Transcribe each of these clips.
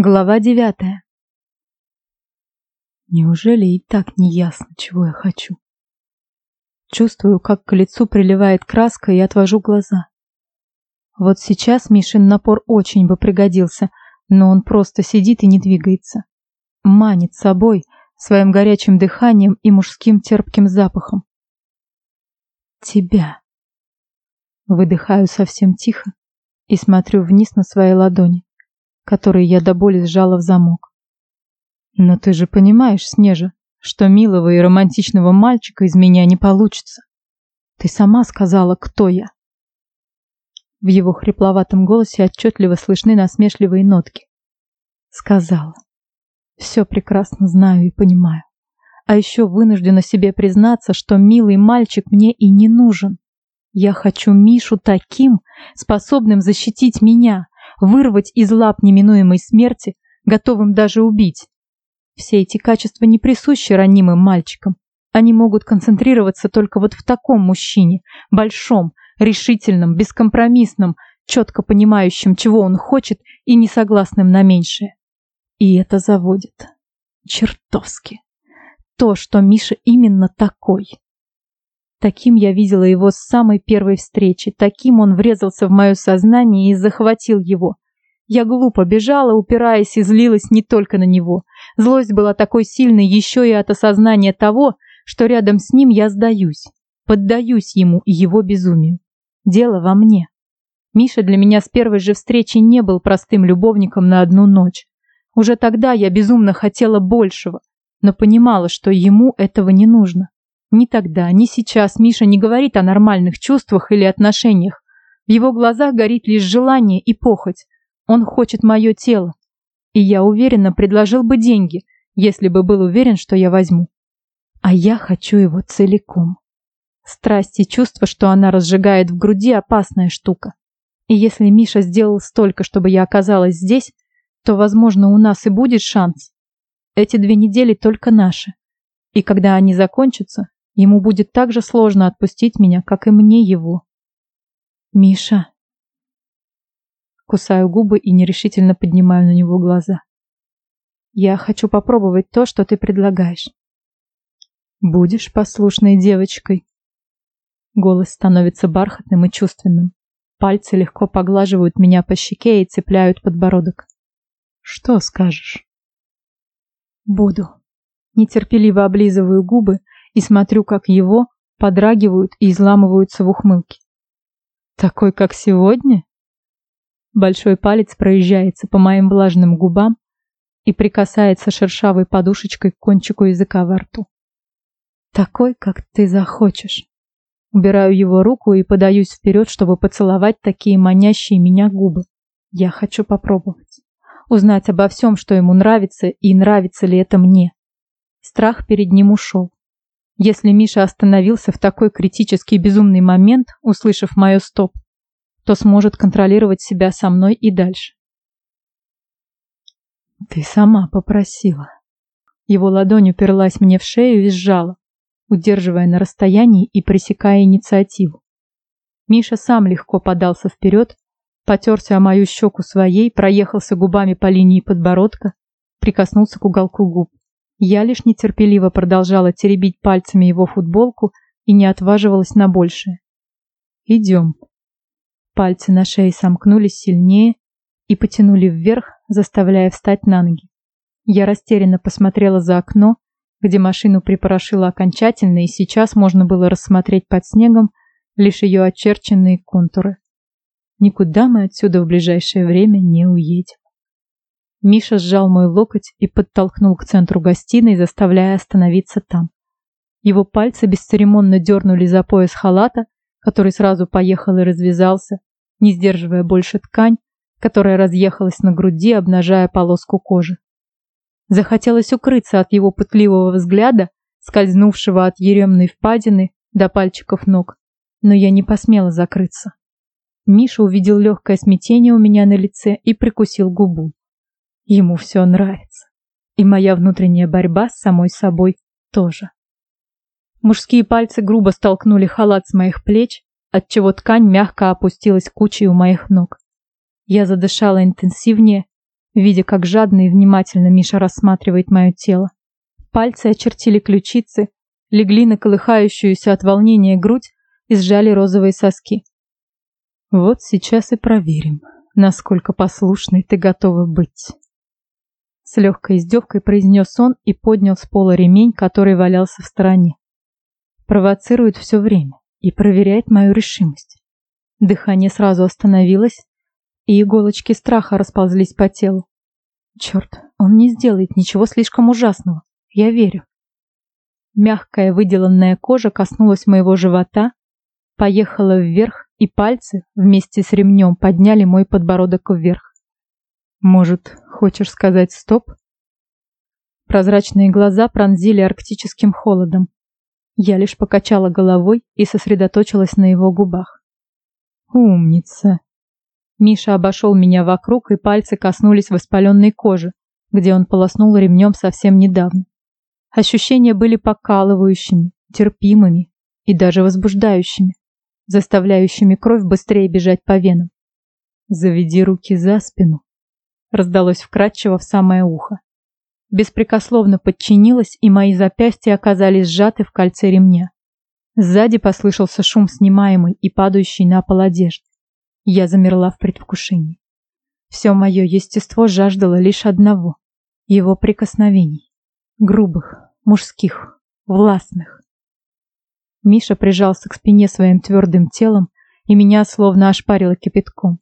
Глава девятая. Неужели и так не ясно, чего я хочу? Чувствую, как к лицу приливает краска и отвожу глаза. Вот сейчас Мишин напор очень бы пригодился, но он просто сидит и не двигается. Манит собой, своим горячим дыханием и мужским терпким запахом. Тебя. Выдыхаю совсем тихо и смотрю вниз на свои ладони которые я до боли сжала в замок. Но ты же понимаешь, Снежа, что милого и романтичного мальчика из меня не получится. Ты сама сказала, кто я. В его хрипловатом голосе отчетливо слышны насмешливые нотки. Сказала. Все прекрасно знаю и понимаю. А еще вынуждена себе признаться, что милый мальчик мне и не нужен. Я хочу Мишу таким, способным защитить меня, вырвать из лап неминуемой смерти, готовым даже убить. Все эти качества не присущи ранимым мальчикам. Они могут концентрироваться только вот в таком мужчине, большом, решительном, бескомпромиссном, четко понимающем, чего он хочет и не согласным на меньшее. И это заводит. Чертовски. То, что Миша именно такой. Таким я видела его с самой первой встречи, таким он врезался в мое сознание и захватил его. Я глупо бежала, упираясь и злилась не только на него. Злость была такой сильной еще и от осознания того, что рядом с ним я сдаюсь, поддаюсь ему и его безумию. Дело во мне. Миша для меня с первой же встречи не был простым любовником на одну ночь. Уже тогда я безумно хотела большего, но понимала, что ему этого не нужно. Ни тогда, ни сейчас Миша не говорит о нормальных чувствах или отношениях. В его глазах горит лишь желание и похоть. Он хочет мое тело. И я уверенно предложил бы деньги, если бы был уверен, что я возьму. А я хочу его целиком. Страсть и чувство, что она разжигает в груди, опасная штука. И если Миша сделал столько, чтобы я оказалась здесь, то, возможно, у нас и будет шанс. Эти две недели только наши. И когда они закончатся, Ему будет так же сложно отпустить меня, как и мне его. Миша. Кусаю губы и нерешительно поднимаю на него глаза. Я хочу попробовать то, что ты предлагаешь. Будешь послушной девочкой. Голос становится бархатным и чувственным. Пальцы легко поглаживают меня по щеке и цепляют подбородок. Что скажешь? Буду. Нетерпеливо облизываю губы, и смотрю, как его подрагивают и изламываются в ухмылке. Такой, как сегодня? Большой палец проезжается по моим влажным губам и прикасается шершавой подушечкой к кончику языка во рту. Такой, как ты захочешь. Убираю его руку и подаюсь вперед, чтобы поцеловать такие манящие меня губы. Я хочу попробовать. Узнать обо всем, что ему нравится, и нравится ли это мне. Страх перед ним ушел. Если Миша остановился в такой критический безумный момент, услышав мое стоп, то сможет контролировать себя со мной и дальше. Ты сама попросила. Его ладонь уперлась мне в шею и сжала, удерживая на расстоянии и пресекая инициативу. Миша сам легко подался вперед, потерся о мою щеку своей, проехался губами по линии подбородка, прикоснулся к уголку губ. Я лишь нетерпеливо продолжала теребить пальцами его футболку и не отваживалась на большее. «Идем». Пальцы на шее сомкнулись сильнее и потянули вверх, заставляя встать на ноги. Я растерянно посмотрела за окно, где машину припорошило окончательно, и сейчас можно было рассмотреть под снегом лишь ее очерченные контуры. Никуда мы отсюда в ближайшее время не уедем. Миша сжал мой локоть и подтолкнул к центру гостиной, заставляя остановиться там. Его пальцы бесцеремонно дернули за пояс халата, который сразу поехал и развязался, не сдерживая больше ткань, которая разъехалась на груди, обнажая полоску кожи. Захотелось укрыться от его пытливого взгляда, скользнувшего от еремной впадины до пальчиков ног, но я не посмела закрыться. Миша увидел легкое смятение у меня на лице и прикусил губу. Ему все нравится. И моя внутренняя борьба с самой собой тоже. Мужские пальцы грубо столкнули халат с моих плеч, отчего ткань мягко опустилась кучей у моих ног. Я задышала интенсивнее, видя, как жадно и внимательно Миша рассматривает мое тело. Пальцы очертили ключицы, легли на колыхающуюся от волнения грудь и сжали розовые соски. Вот сейчас и проверим, насколько послушной ты готова быть. С легкой издевкой произнес он и поднял с пола ремень, который валялся в стороне. Провоцирует все время и проверяет мою решимость. Дыхание сразу остановилось, и иголочки страха расползлись по телу. Черт, он не сделает ничего слишком ужасного. Я верю. Мягкая выделанная кожа коснулась моего живота, поехала вверх, и пальцы вместе с ремнем подняли мой подбородок вверх. Может, хочешь сказать стоп? Прозрачные глаза пронзили арктическим холодом. Я лишь покачала головой и сосредоточилась на его губах. Умница. Миша обошел меня вокруг, и пальцы коснулись воспаленной кожи, где он полоснул ремнем совсем недавно. Ощущения были покалывающими, терпимыми и даже возбуждающими, заставляющими кровь быстрее бежать по венам. «Заведи руки за спину», — раздалось вкрадчиво в самое ухо. Беспрекословно подчинилась, и мои запястья оказались сжаты в кольце ремня. Сзади послышался шум снимаемый и падающий на пол одежды. Я замерла в предвкушении. Все мое естество жаждало лишь одного — его прикосновений. Грубых, мужских, властных. Миша прижался к спине своим твердым телом, и меня словно ошпарило кипятком.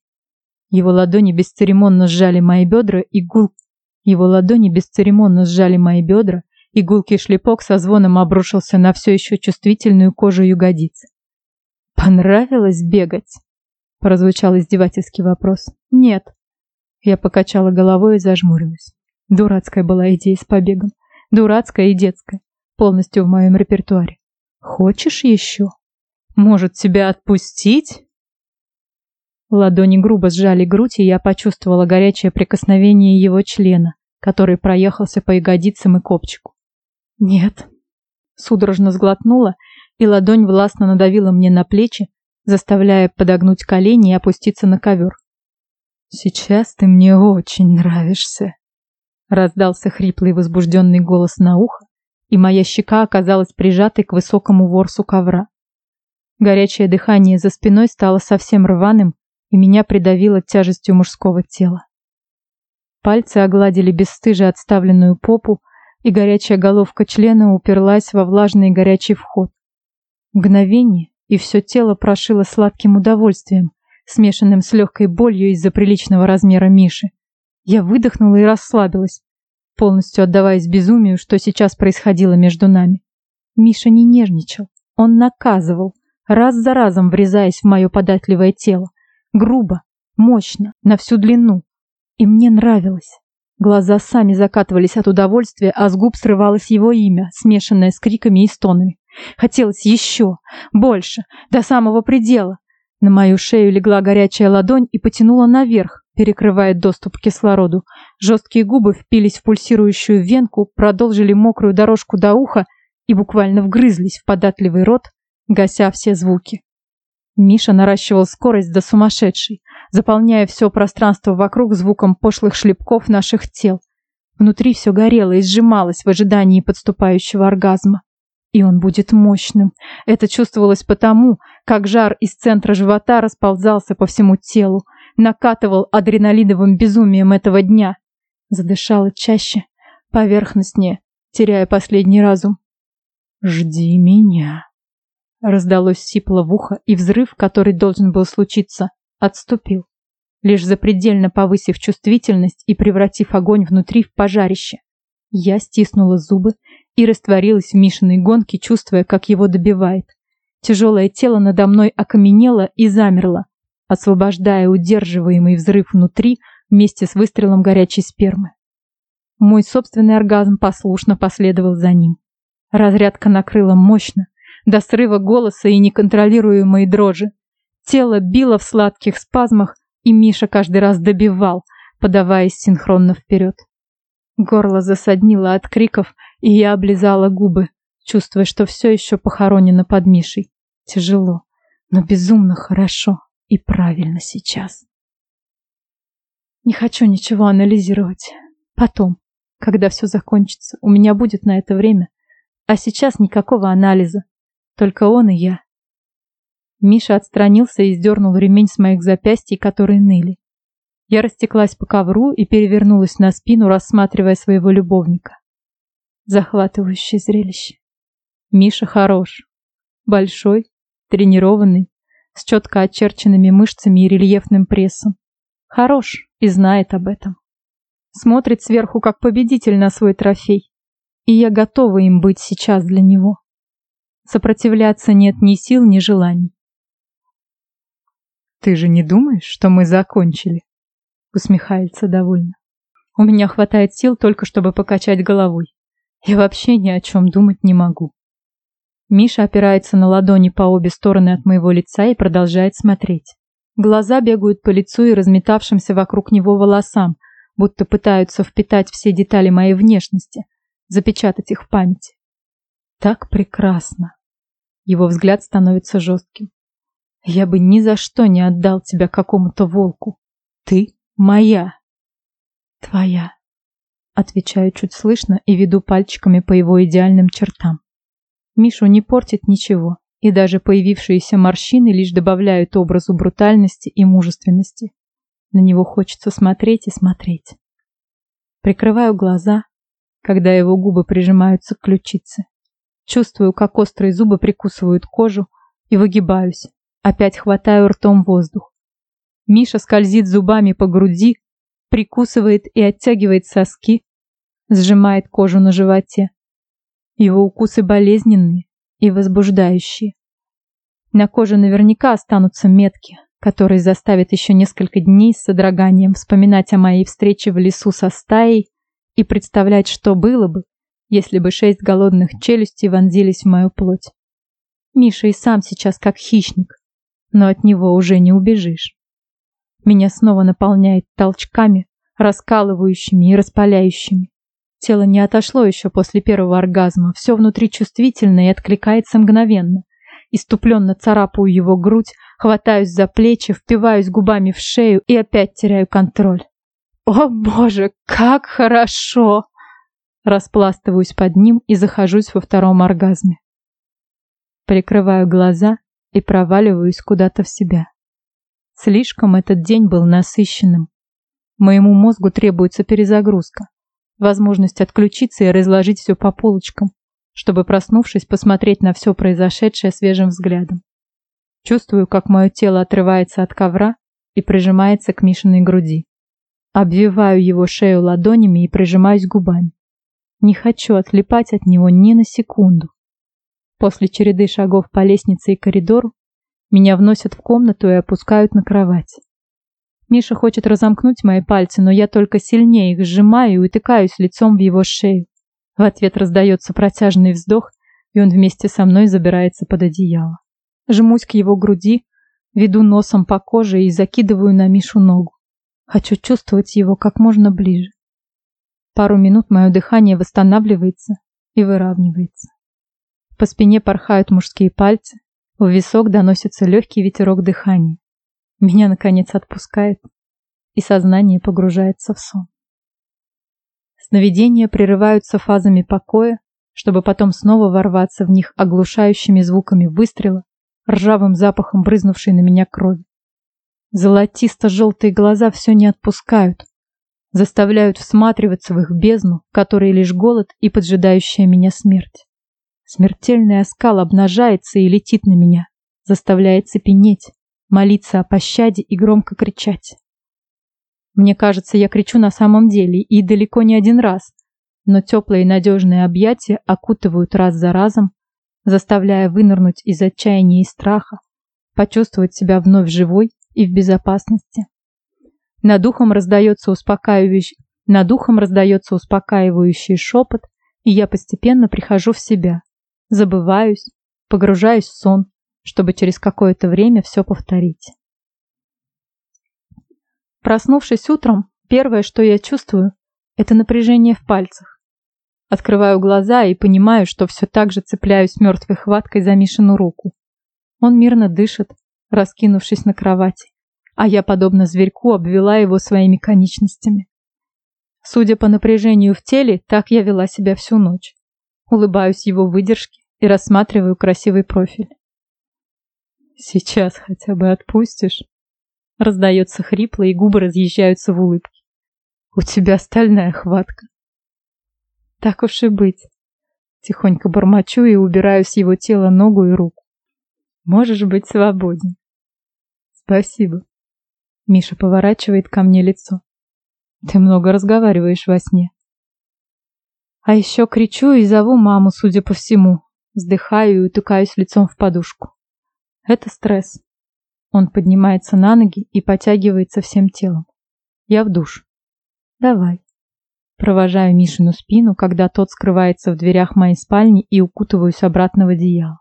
Его ладони бесцеремонно сжали мои бедра, и гул... Его ладони бесцеремонно сжали мои бедра, и гулкий шлепок со звоном обрушился на все еще чувствительную кожу ягодиц. «Понравилось бегать?» Прозвучал издевательский вопрос. «Нет». Я покачала головой и зажмурилась. Дурацкая была идея с побегом. Дурацкая и детская. Полностью в моем репертуаре. «Хочешь еще? Может, тебя отпустить?» Ладони грубо сжали грудь, и я почувствовала горячее прикосновение его члена, который проехался по ягодицам и копчику. «Нет». Судорожно сглотнула, и ладонь властно надавила мне на плечи, заставляя подогнуть колени и опуститься на ковер. «Сейчас ты мне очень нравишься», — раздался хриплый возбужденный голос на ухо, и моя щека оказалась прижатой к высокому ворсу ковра. Горячее дыхание за спиной стало совсем рваным, и меня придавило тяжестью мужского тела. Пальцы огладили бесстыже отставленную попу, и горячая головка члена уперлась во влажный горячий вход. Мгновение, и все тело прошило сладким удовольствием, смешанным с легкой болью из-за приличного размера Миши. Я выдохнула и расслабилась, полностью отдаваясь безумию, что сейчас происходило между нами. Миша не нежничал, он наказывал, раз за разом врезаясь в мое податливое тело. Грубо, мощно, на всю длину. И мне нравилось. Глаза сами закатывались от удовольствия, а с губ срывалось его имя, смешанное с криками и стонами. Хотелось еще, больше, до самого предела. На мою шею легла горячая ладонь и потянула наверх, перекрывая доступ к кислороду. Жесткие губы впились в пульсирующую венку, продолжили мокрую дорожку до уха и буквально вгрызлись в податливый рот, гася все звуки. Миша наращивал скорость до сумасшедшей, заполняя все пространство вокруг звуком пошлых шлепков наших тел. Внутри все горело и сжималось в ожидании подступающего оргазма. И он будет мощным. Это чувствовалось потому, как жар из центра живота расползался по всему телу, накатывал адреналиновым безумием этого дня. Задышала чаще, поверхностнее, теряя последний разум. «Жди меня», — раздалось сипло в ухо, и взрыв, который должен был случиться, отступил, лишь запредельно повысив чувствительность и превратив огонь внутри в пожарище. Я стиснула зубы и растворилась в Мишиной гонке, чувствуя, как его добивает. Тяжелое тело надо мной окаменело и замерло, освобождая удерживаемый взрыв внутри вместе с выстрелом горячей спермы. Мой собственный оргазм послушно последовал за ним. Разрядка накрыла мощно, до срыва голоса и неконтролируемой дрожи. Тело било в сладких спазмах, и Миша каждый раз добивал, подаваясь синхронно вперед. Горло засаднило от криков, и я облизала губы, чувствуя, что все еще похоронено под Мишей. Тяжело, но безумно хорошо и правильно сейчас. Не хочу ничего анализировать. Потом, когда все закончится, у меня будет на это время. А сейчас никакого анализа. Только он и я. Миша отстранился и сдернул ремень с моих запястий, которые ныли. Я растеклась по ковру и перевернулась на спину, рассматривая своего любовника. Захватывающее зрелище. Миша хорош. Большой, тренированный, с четко очерченными мышцами и рельефным прессом. Хорош и знает об этом. Смотрит сверху как победитель на свой трофей. И я готова им быть сейчас для него. Сопротивляться нет ни сил, ни желаний. «Ты же не думаешь, что мы закончили?» Усмехается довольно. У меня хватает сил только, чтобы покачать головой. Я вообще ни о чем думать не могу. Миша опирается на ладони по обе стороны от моего лица и продолжает смотреть. Глаза бегают по лицу и разметавшимся вокруг него волосам, будто пытаются впитать все детали моей внешности, запечатать их в памяти. Так прекрасно. Его взгляд становится жестким. Я бы ни за что не отдал тебя какому-то волку. Ты моя. Твоя. Отвечаю чуть слышно и веду пальчиками по его идеальным чертам. Мишу не портит ничего, и даже появившиеся морщины лишь добавляют образу брутальности и мужественности. На него хочется смотреть и смотреть. Прикрываю глаза, когда его губы прижимаются к ключице. Чувствую, как острые зубы прикусывают кожу, и выгибаюсь. Опять хватаю ртом воздух. Миша скользит зубами по груди, прикусывает и оттягивает соски, сжимает кожу на животе. Его укусы болезненные и возбуждающие. На коже наверняка останутся метки, которые заставят еще несколько дней с содроганием вспоминать о моей встрече в лесу со стаей и представлять, что было бы, если бы шесть голодных челюстей вонзились в мою плоть. Миша и сам сейчас как хищник, но от него уже не убежишь. Меня снова наполняет толчками, раскалывающими и распаляющими. Тело не отошло еще после первого оргазма, все внутри чувствительно и откликается мгновенно. Иступленно царапаю его грудь, хватаюсь за плечи, впиваюсь губами в шею и опять теряю контроль. О боже, как хорошо! Распластываюсь под ним и захожусь во втором оргазме. Прикрываю глаза и проваливаюсь куда-то в себя. Слишком этот день был насыщенным. Моему мозгу требуется перезагрузка возможность отключиться и разложить все по полочкам, чтобы, проснувшись, посмотреть на все произошедшее свежим взглядом. Чувствую, как мое тело отрывается от ковра и прижимается к Мишиной груди. Обвиваю его шею ладонями и прижимаюсь губами. Не хочу отлипать от него ни на секунду. После череды шагов по лестнице и коридору меня вносят в комнату и опускают на кровать. Миша хочет разомкнуть мои пальцы, но я только сильнее их сжимаю и утыкаюсь лицом в его шею. В ответ раздается протяжный вздох, и он вместе со мной забирается под одеяло. Жмусь к его груди, веду носом по коже и закидываю на Мишу ногу. Хочу чувствовать его как можно ближе. Пару минут мое дыхание восстанавливается и выравнивается. По спине порхают мужские пальцы, в висок доносится легкий ветерок дыхания. Меня, наконец, отпускает, и сознание погружается в сон. Сновидения прерываются фазами покоя, чтобы потом снова ворваться в них оглушающими звуками выстрела, ржавым запахом брызнувшей на меня крови. Золотисто-желтые глаза все не отпускают, заставляют всматриваться в их бездну, которой лишь голод и поджидающая меня смерть. Смертельный оскал обнажается и летит на меня, заставляет цепенеть, молиться о пощаде и громко кричать. Мне кажется, я кричу на самом деле и далеко не один раз, но теплые и надежные объятия окутывают раз за разом, заставляя вынырнуть из отчаяния и страха, почувствовать себя вновь живой и в безопасности. Над духом раздается успокаивающий, над духом раздается успокаивающий шепот, и я постепенно прихожу в себя, забываюсь, погружаюсь в сон, чтобы через какое-то время все повторить. Проснувшись утром, первое, что я чувствую, это напряжение в пальцах. Открываю глаза и понимаю, что все так же цепляюсь мертвой хваткой за Мишину руку. Он мирно дышит, раскинувшись на кровати, а я, подобно зверьку, обвела его своими конечностями. Судя по напряжению в теле, так я вела себя всю ночь. Улыбаюсь его выдержке и рассматриваю красивый профиль. «Сейчас хотя бы отпустишь?» Раздается хрипло, и губы разъезжаются в улыбке. «У тебя стальная хватка». «Так уж и быть». Тихонько бормочу и убираю с его тела ногу и руку. «Можешь быть свободен». «Спасибо». Миша поворачивает ко мне лицо. «Ты много разговариваешь во сне». А еще кричу и зову маму, судя по всему. Вздыхаю и утыкаюсь лицом в подушку. Это стресс. Он поднимается на ноги и потягивается всем телом. Я в душ. Давай. Провожаю Мишину спину, когда тот скрывается в дверях моей спальни и укутываюсь обратно в одеяло.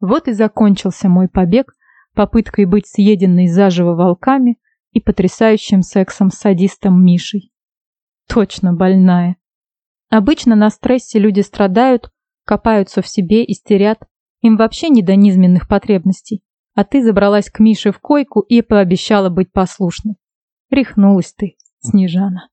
Вот и закончился мой побег попыткой быть съеденной заживо волками и потрясающим сексом с садистом Мишей. Точно больная. Обычно на стрессе люди страдают, копаются в себе, истерят, им вообще не до низменных потребностей. А ты забралась к Мише в койку и пообещала быть послушной. Рехнулась ты, Снежана.